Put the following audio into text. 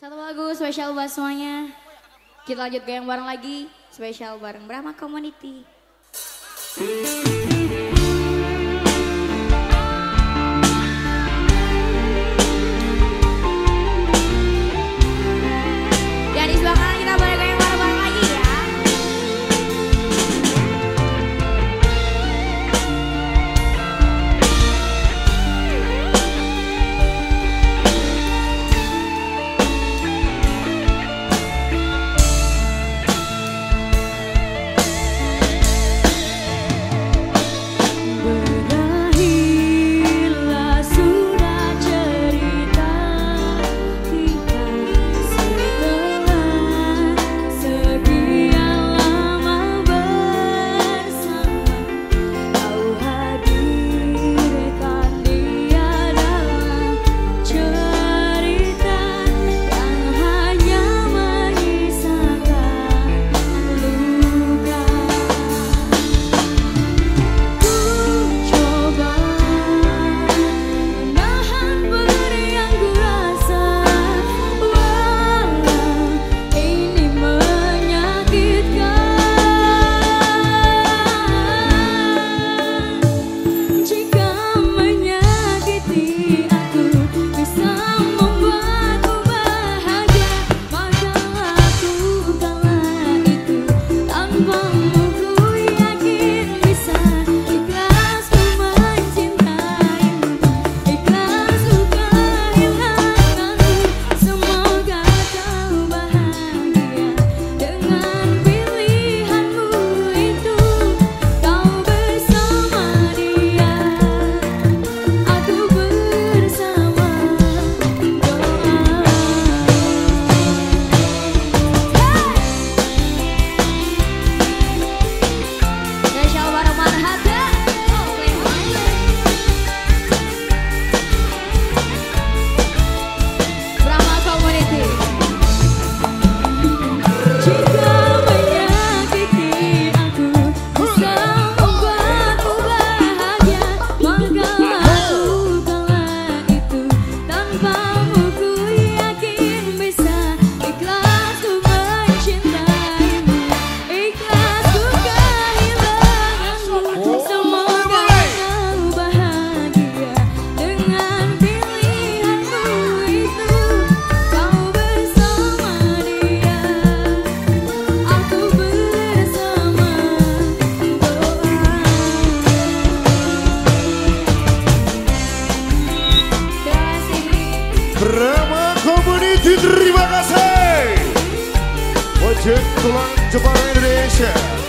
Satu lagu spesial buat semuanya. Kita lanjut ke yang bareng lagi. Spesial bareng Brahma Community. Jump on the